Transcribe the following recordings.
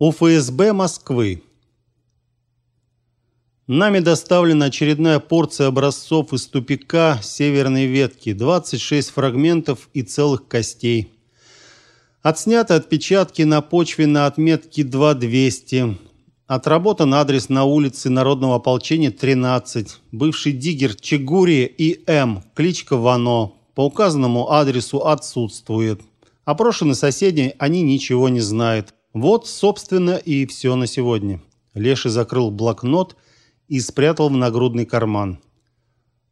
У ФСБ Москвы. Нами доставлена очередная порция образцов из тупика северной ветки, 26 фрагментов и целых костей. Отсняты отпечатки на почве на отметке 2200. Отработан адрес на улице Народного ополчения 13. Бывший диггер Чегури и М. Кличка Вано. По указанному адресу отсутствует. Опрошены соседи, они ничего не знают. Вот, собственно, и все на сегодня. Леший закрыл блокнот и спрятал в нагрудный карман.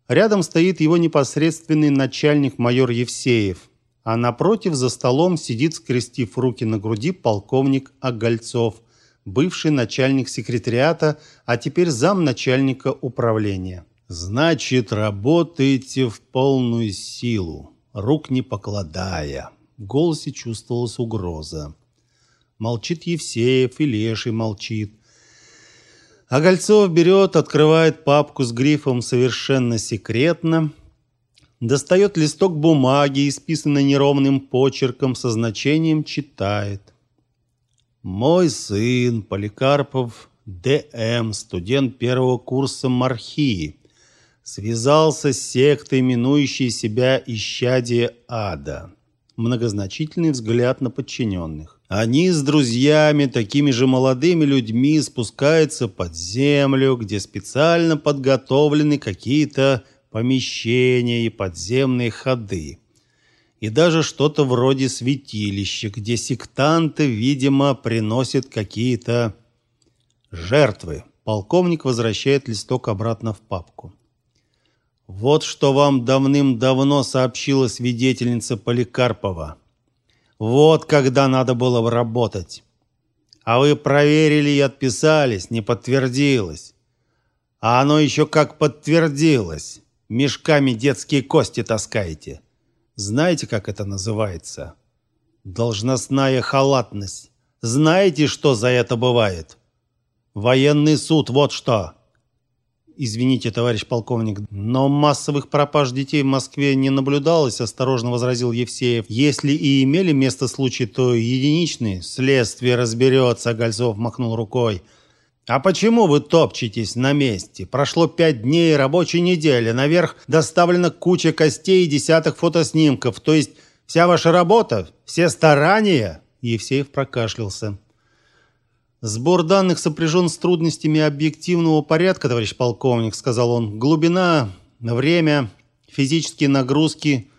Рядом стоит его непосредственный начальник майор Евсеев, а напротив за столом сидит, скрестив руки на груди, полковник Огольцов, бывший начальник секретариата, а теперь замначальника управления. Значит, работаете в полную силу, рук не покладая. В голосе чувствовалась угроза. Молчит Евсеев, и Леший молчит. А Гольцов берет, открывает папку с грифом «Совершенно секретно», достает листок бумаги, исписанный неровным почерком со значением, читает. «Мой сын Поликарпов Д.М., студент первого курса мархии, связался с сектой, именующей себя «Исчадие ада». Многозначительный взгляд на подчиненных. Они с друзьями, такими же молодыми людьми, спускаются под землю, где специально подготовлены какие-то помещения и подземные ходы. И даже что-то вроде святилища, где сектанты, видимо, приносят какие-то жертвы. Полковник возвращает листок обратно в папку. Вот что вам давным-давно сообщила свидетельница Поликарпова. Вот когда надо было работать. А вы проверили и отписались, не подтвердилось. А оно еще как подтвердилось. Мешками детские кости таскаете. Знаете, как это называется? Должностная халатность. Знаете, что за это бывает? Военный суд, вот что. Извините, товарищ полковник, но массовых пропаж детей в Москве не наблюдалось, осторожно возразил Евсеев. Если и имели место случаи, то единичные. Следствие разберется, Гольцов махнул рукой. А почему вы топчетесь на месте? Прошло пять дней рабочей недели. Наверх доставлена куча костей и десяток фотоснимков. То есть вся ваша работа, все старания? Евсеев прокашлялся. Сбор данных сопряжен с трудностями объективного порядка, товарищ полковник, сказал он. Глубина, время, физические нагрузки,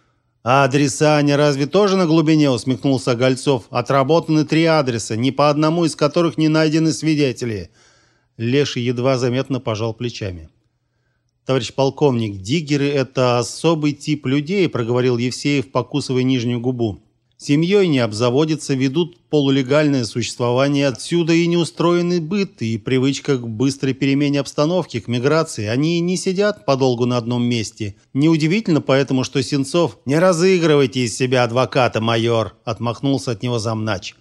а адреса они разве тоже на глубине, усмехнулся Гольцов. Отработаны три адреса, ни по одному из которых не найдены свидетели. Леший едва заметно пожал плечами. Товарищ полковник, диггеры это особый тип людей, проговорил Евсеев, покусывая нижнюю губу. Семьей не обзаводятся, ведут полулегальное существование. Отсюда и неустроенный быт, и привычка к быстрой перемене обстановки, к миграции. Они не сидят подолгу на одном месте. Неудивительно поэтому, что Сенцов «Не разыгрывайте из себя адвоката, майор!» отмахнулся от него замнач.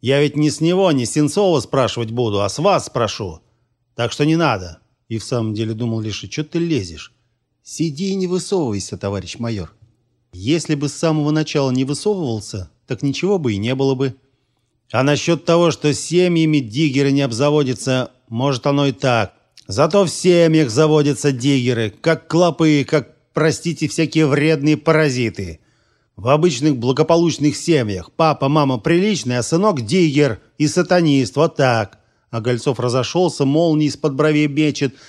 «Я ведь не с него, не с Сенцова спрашивать буду, а с вас спрошу. Так что не надо». И в самом деле думал лишь, что ты лезешь? «Сиди и не высовывайся, товарищ майор». Если бы с самого начала не высовывался, так ничего бы и не было бы. А насчет того, что семьями диггеры не обзаводятся, может оно и так. Зато в семьях заводятся диггеры, как клопы, как, простите, всякие вредные паразиты. В обычных благополучных семьях папа, мама приличные, а сынок диггер и сатанист, вот так. А Гольцов разошелся, молнией из-под бровей мечет –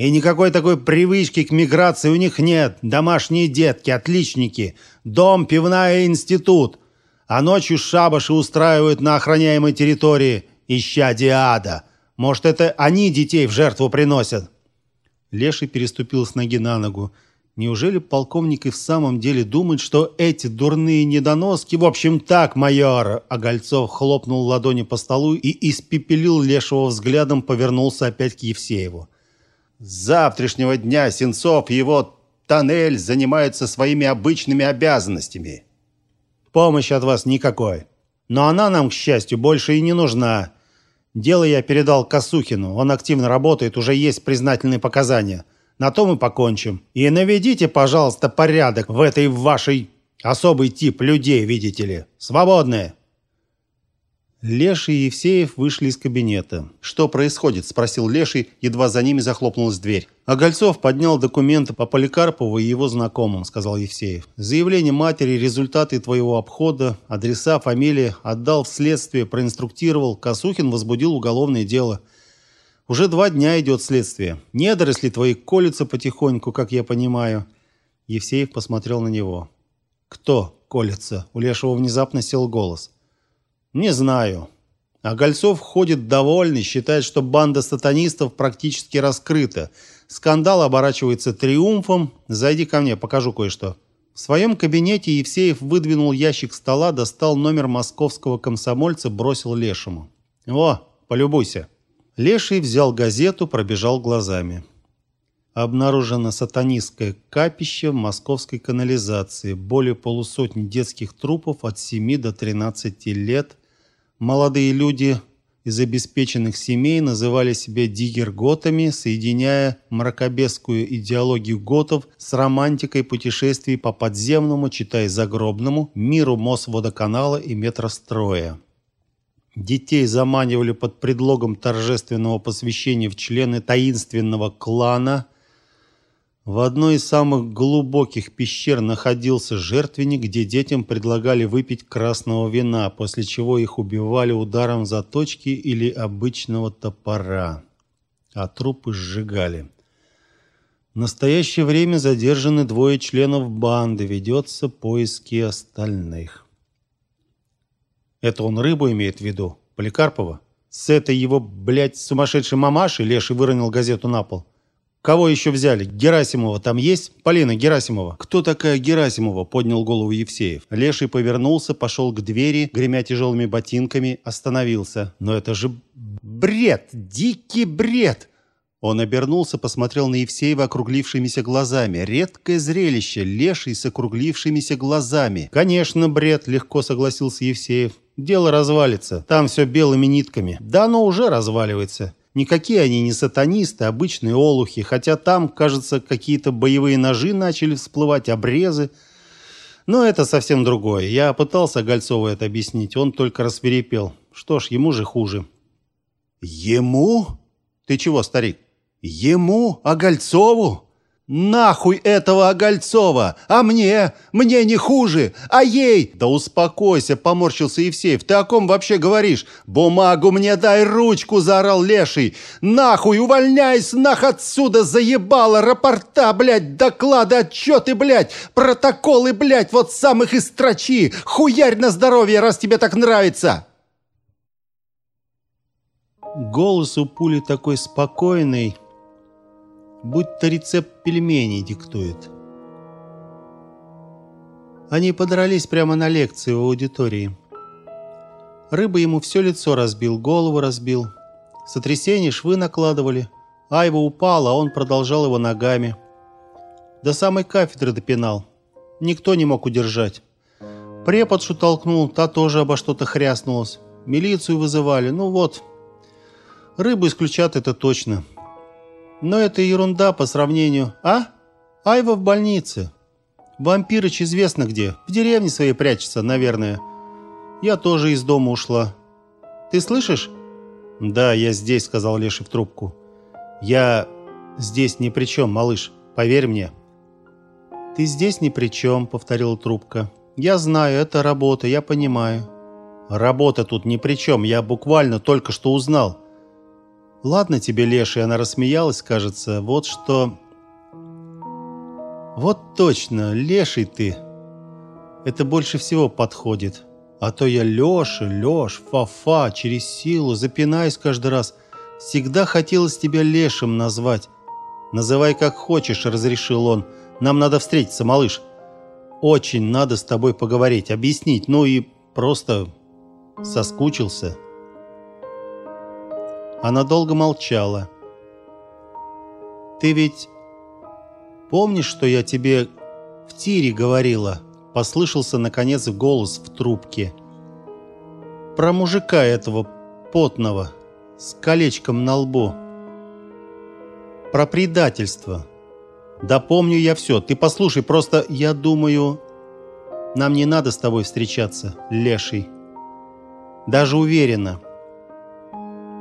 и никакой такой привычки к миграции у них нет. Домашние детки, отличники, дом, пивная институт. А ночью шабаши устраивают на охраняемой территории, ища диада. Может, это они детей в жертву приносят?» Леший переступил с ноги на ногу. Неужели полковник и в самом деле думает, что эти дурные недоноски... В общем, так, майор!» А Гольцов хлопнул ладони по столу и испепелил Лешего взглядом, повернулся опять к Евсееву. С завтрашнего дня Сенцов и его тоннель занимаются своими обычными обязанностями. Помощи от вас никакой. Но она нам, к счастью, больше и не нужна. Дело я передал Косухину. Он активно работает, уже есть признательные показания. На том и покончим. И наведите, пожалуйста, порядок в этой вашей особый тип людей, видите ли. Свободные. Леший и Евсеев вышли из кабинета. «Что происходит?» – спросил Леший, едва за ними захлопнулась дверь. «А Гольцов поднял документы по Поликарпову и его знакомым», – сказал Евсеев. «Заявление матери, результаты твоего обхода, адреса, фамилии отдал в следствие, проинструктировал. Косухин возбудил уголовное дело. Уже два дня идет следствие. Недоросли твои колются потихоньку, как я понимаю». Евсеев посмотрел на него. «Кто колется?» У Лешего внезапно сел голос. Не знаю. А Гольцов ходит довольный, считает, что банда сатанистов практически раскрыта. Скандал оборачивается триумфом. Зайди ко мне, покажу кое-что. В своем кабинете Евсеев выдвинул ящик стола, достал номер московского комсомольца, бросил Лешему. «О, полюбуйся». Леший взял газету, пробежал глазами. Обнаружено сатанистское капище в московской канализации. Более полусотни детских трупов от 7 до 13 лет. Молодые люди из обеспеченных семей называли себя дигерготами, соединяя мракобесскую идеологию готов с романтикой путешествий по подземному, читай загробному, миру Мосводоканала и метростроя. Детей заманивали под предлогом торжественного посвящения в члены таинственного клана – в одной из самых глубоких пещер находился жертвенник, где детям предлагали выпить красного вина, после чего их убивали ударом заточки или обычного топора, а трупы сжигали. В настоящее время задержаны двое членов банды, ведется поиски остальных. Это он рыбу имеет в виду? Поликарпова? С этой его, блядь, сумасшедшей мамашей Леший выронил газету на пол. Кого еще взяли? Герасимова там есть? Полина Герасимова. Кто такая Герасимова? Поднял голову Евсеев. Леший повернулся, пошел к двери, гремя тяжелыми ботинками, остановился. Но это же бред! Дикий бред! Он обернулся, посмотрел на Евсеева округлившимися глазами. Редкое зрелище, леший с округлившимися глазами. «Конечно, бред», — легко согласился Евсеев. «Дело развалится. Там все белыми нитками. Да оно уже разваливается. Никакие они не сатанисты, обычные олухи, хотя там, кажется, какие-то боевые ножи начали всплывать, обрезы. Но это совсем другое. Я пытался Гольцову это объяснить, он только рассверепел. Что ж, ему же хуже. «Ему? Ты чего, старик? Ему? А Гольцову?» «Нахуй этого Огольцова! А мне? Мне не хуже! А ей?» «Да успокойся!» – поморщился Евсеев. «Ты о ком вообще говоришь? Бумагу мне дай, ручку!» – заорал Леший. «Нахуй! Увольняйся нах отсюда! Заебало! Рапорта, блядь! Доклады, отчеты, блядь! Протоколы, блядь! Вот самых и строчи! Хуярь на здоровье, раз тебе так нравится!» Голос у пули такой спокойный – будто рецепт пельменей диктует. Они подрались прямо на лекции в аудитории. Рыба ему все лицо разбил, голову разбил. Сотрясение швы накладывали. Айва упала, а он продолжал его ногами. До самой кафедры допинал. Никто не мог удержать. Преподшу толкнул, та тоже обо что-то хряснулась. Милицию вызывали, ну вот. Рыбу исключат это точно. Но это ерунда по сравнению... А? Айва в больнице. Вампирыч известно где. В деревне своей прячется, наверное. Я тоже из дома ушла. Ты слышишь? Да, я здесь, сказал Леша в трубку. Я здесь ни при чем, малыш. Поверь мне. Ты здесь ни при чем, повторила трубка. Я знаю, это работа, я понимаю. Работа тут ни при чем, я буквально только что узнал. «Ладно тебе, Леший», — она рассмеялась, кажется. «Вот что...» «Вот точно, Леший ты. Это больше всего подходит. А то я Леша, Леш, Фа-Фа, через силу, запинаюсь каждый раз. Всегда хотелось тебя Лешим назвать. Называй как хочешь», — разрешил он. «Нам надо встретиться, малыш. Очень надо с тобой поговорить, объяснить, ну и просто соскучился». Она долго молчала. «Ты ведь помнишь, что я тебе в тире говорила?» Послышался, наконец, голос в трубке. «Про мужика этого потного, с колечком на лбу. Про предательство. Да помню я все. Ты послушай, просто я думаю, нам не надо с тобой встречаться, леший». Даже уверена.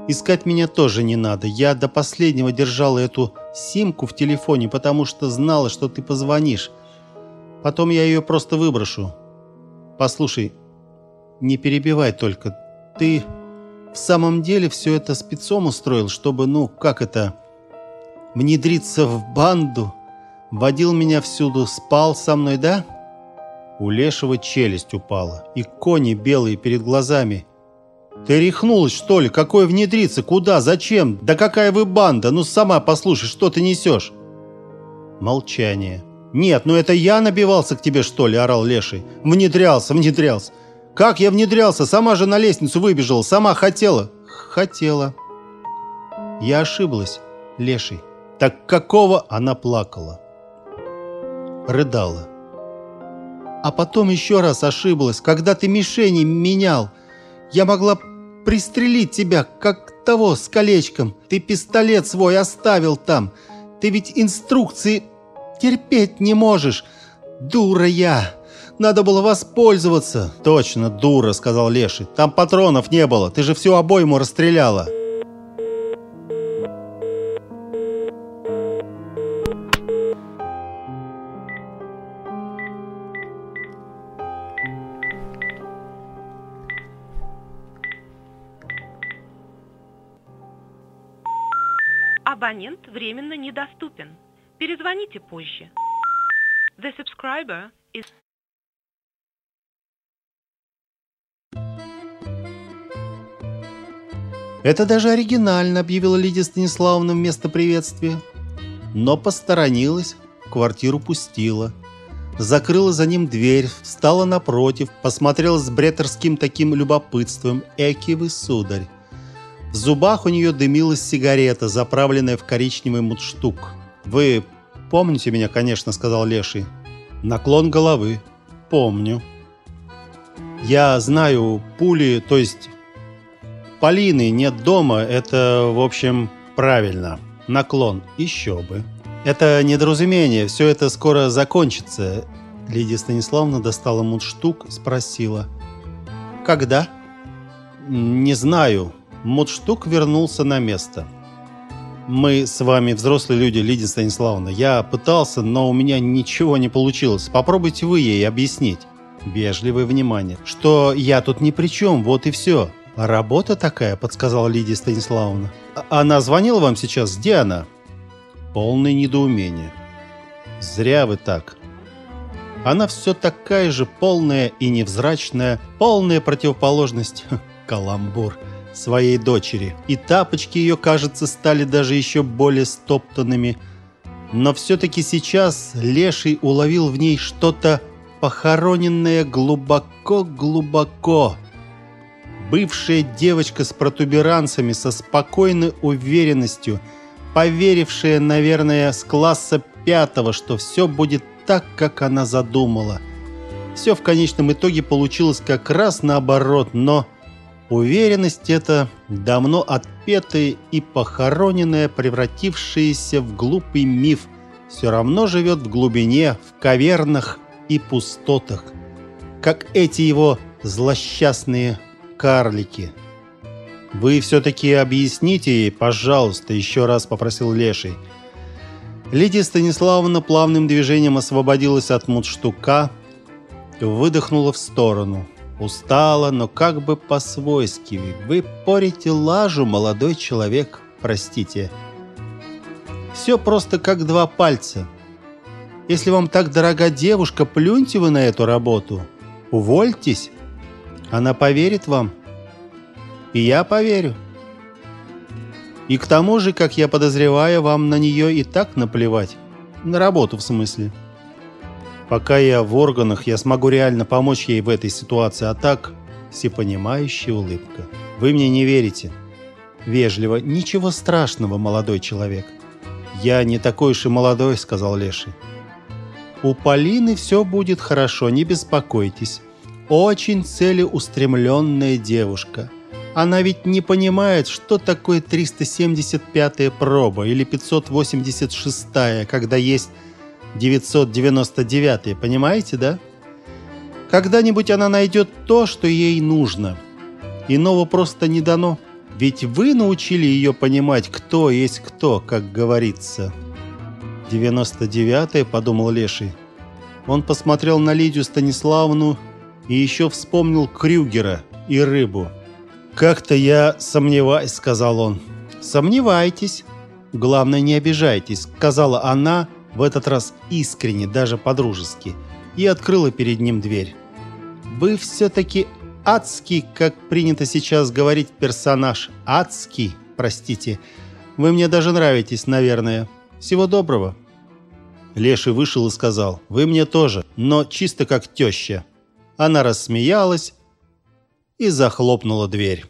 Искать меня тоже не надо. Я до последнего держала эту симку в телефоне, потому что знала, что ты позвонишь. Потом я ее просто выброшу. Послушай, не перебивай только. Ты в самом деле все это спецом устроил, чтобы, ну, как это, внедриться в банду? Водил меня всюду, спал со мной, да? У Лешего челюсть упала, и кони белые перед глазами. «Ты рехнулась, что ли? Какое внедриться? Куда? Зачем? Да какая вы банда? Ну сама послушай, что ты несешь?» Молчание. «Нет, ну это я набивался к тебе, что ли?» – орал Леший. «Внедрялся, внедрялся. Как я внедрялся? Сама же на лестницу выбежала, сама хотела». «Хотела». Я ошиблась, Леший. Так какого она плакала? Рыдала. А потом еще раз ошиблась, когда ты мишени менял. Я могла пристрелить тебя, как того с колечком. Ты пистолет свой оставил там. Ты ведь инструкции терпеть не можешь. Дура я. Надо было воспользоваться. Точно, дура, сказал Леший. Там патронов не было. Ты же всю обойму расстреляла. Абонент временно недоступен. Перезвоните позже. The subscriber is... Это даже оригинально, объявила Лидия Станиславовна вместо приветствия. Но посторонилась, квартиру пустила. Закрыла за ним дверь, встала напротив, посмотрела с бретерским таким любопытством. Эки вы, сударь. В зубах у нее дымилась сигарета, заправленная в коричневый мундштук. «Вы помните меня, конечно», — сказал Леший. Наклон головы. «Помню». «Я знаю, пули, то есть Полины нет дома, это, в общем, правильно. Наклон, еще бы. Это недоразумение, все это скоро закончится». Лидия Станиславовна достала мундштук, спросила. «Когда?» «Не знаю. Мудштук вернулся на место. «Мы с вами взрослые люди, Лидия Станиславовна. Я пытался, но у меня ничего не получилось. Попробуйте вы ей объяснить». Вежливое внимание. «Что я тут ни при чем, вот и все». «Работа такая», — подсказала Лидия Станиславовна. «Она звонила вам сейчас? Где она?» Полное недоумение. «Зря вы так. Она все такая же полная и невзрачная, полная противоположность. Каламбур своей дочери. И тапочки ее, кажется, стали даже еще более стоптанными. Но все-таки сейчас Леший уловил в ней что-то похороненное глубоко-глубоко. Бывшая девочка с протуберанцами, со спокойной уверенностью, поверившая, наверное, с класса пятого, что все будет так, как она задумала. Все в конечном итоге получилось как раз наоборот, но... Уверенность эта, давно отпетая и похороненная, превратившаяся в глупый миф, все равно живет в глубине, в кавернах и пустотах, как эти его злосчастные карлики. «Вы все-таки объясните ей, пожалуйста», — еще раз попросил Леший. Лидия Станиславовна плавным движением освободилась от мундштука, выдохнула в сторону — Устала, но как бы по-свойски. Вы порите лажу, молодой человек, простите. Все просто как два пальца. Если вам так дорога девушка, плюньте вы на эту работу. Увольтесь. Она поверит вам. И я поверю. И к тому же, как я подозреваю, вам на нее и так наплевать. На работу, в смысле. Пока я в органах, я смогу реально помочь ей в этой ситуации, а так всепонимающая улыбка. Вы мне не верите. Вежливо. Ничего страшного, молодой человек. Я не такой уж и молодой, сказал Леший. У Полины все будет хорошо, не беспокойтесь. Очень целеустремленная девушка. Она ведь не понимает, что такое 375-я проба или 586-я, когда есть 999 понимаете, да? Когда-нибудь она найдет то, что ей нужно. Иного просто не дано. Ведь вы научили ее понимать, кто есть кто, как говорится. «Девяносто девятое», — подумал Леший. Он посмотрел на Лидию Станиславовну и еще вспомнил Крюгера и рыбу. «Как-то я сомневаюсь», — сказал он. «Сомневайтесь. Главное, не обижайтесь», — сказала она, в этот раз искренне, даже по-дружески, и открыла перед ним дверь. «Вы все-таки адский, как принято сейчас говорить персонаж. Адский, простите. Вы мне даже нравитесь, наверное. Всего доброго». Леший вышел и сказал, «Вы мне тоже, но чисто как теща». Она рассмеялась и захлопнула дверь.